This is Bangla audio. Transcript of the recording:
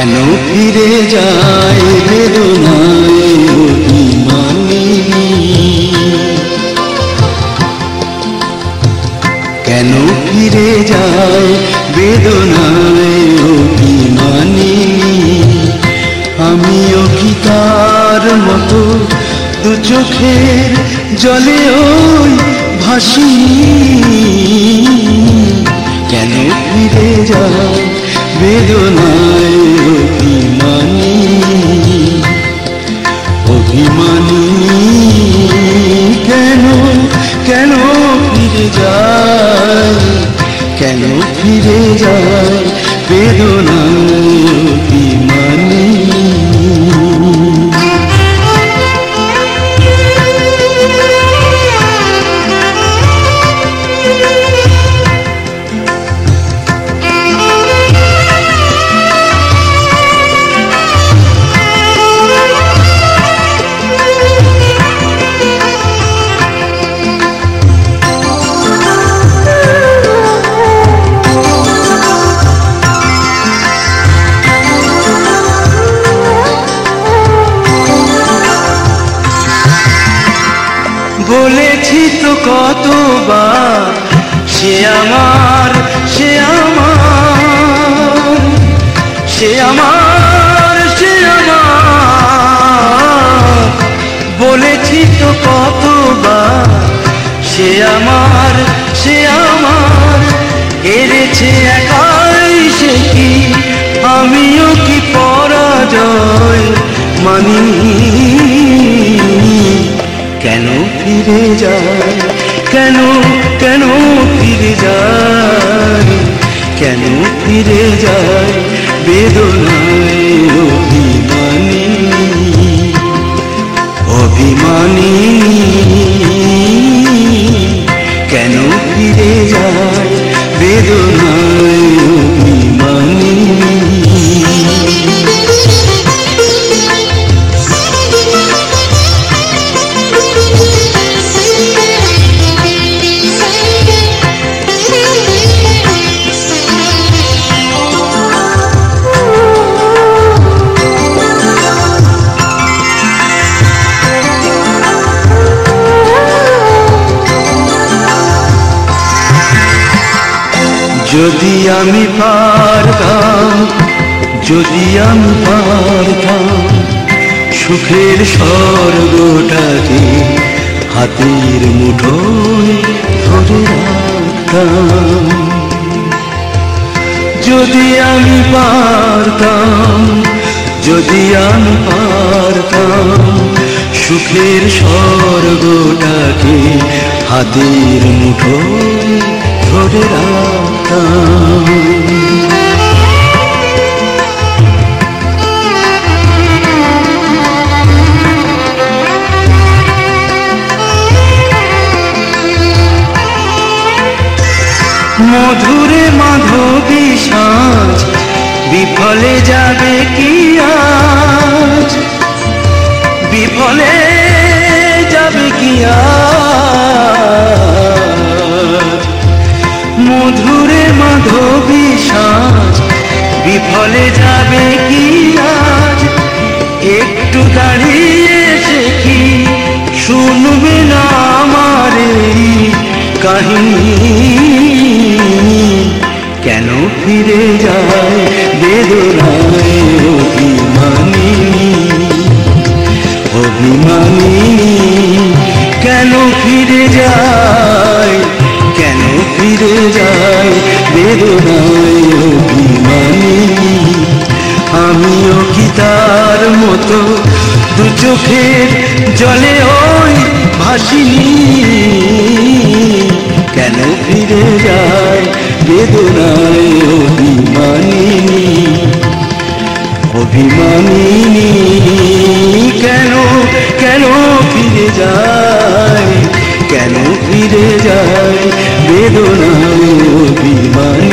কেন ফিরে যায় বেদনায় অভিমানিনী কেন ফিরে যায় বেদনায় মানি আমিও কি মতো দু চোখের জলে ওই ভাসি কেন ফিরে যায় বেদনায় বলেছি তো কতবার, সে আমার সে আমার সে আমার সে আমার। বলেছি তো কতবার, সে আমার সে আমার, হেরেছে একাই সে কি? আমিও কি পরাজয় মানিনি কেন? ফিরে যায়। কেন কেন ফিরে যায়? কেন ফিরে যায়? বেদনায় যদি আমি পারতাম, যদি আমি পারতাম, সুখের স্বর্গটাকে হাতের মুঠোয় ধরে রাখতাম। যদি আমি পারতাম, যদি আমি পারতাম, সুখের স্বর্গটাকে হাতের মুঠোয় ধরে মধুরে মাধবী সাজ বিফলে যাবে কি আজ? বিফলে যাবে কি আজ? মধুরে মাধবী সাজ, বিফলে যাবে কি আজ? একটু দাঁড়িয়ে কি শুনবে না আমার কাহিনী। কেন ফিরে যায় বেদনায়? আমিও কি তার মতো দু চোখের জলে ওই ভাসিনি। কেন ফিরে যায় বেদনায় অভিমানী? অভিমানী কেন কেন ফিরে যায়? কেন ফিরে যায় বেদনায় অভিমানী?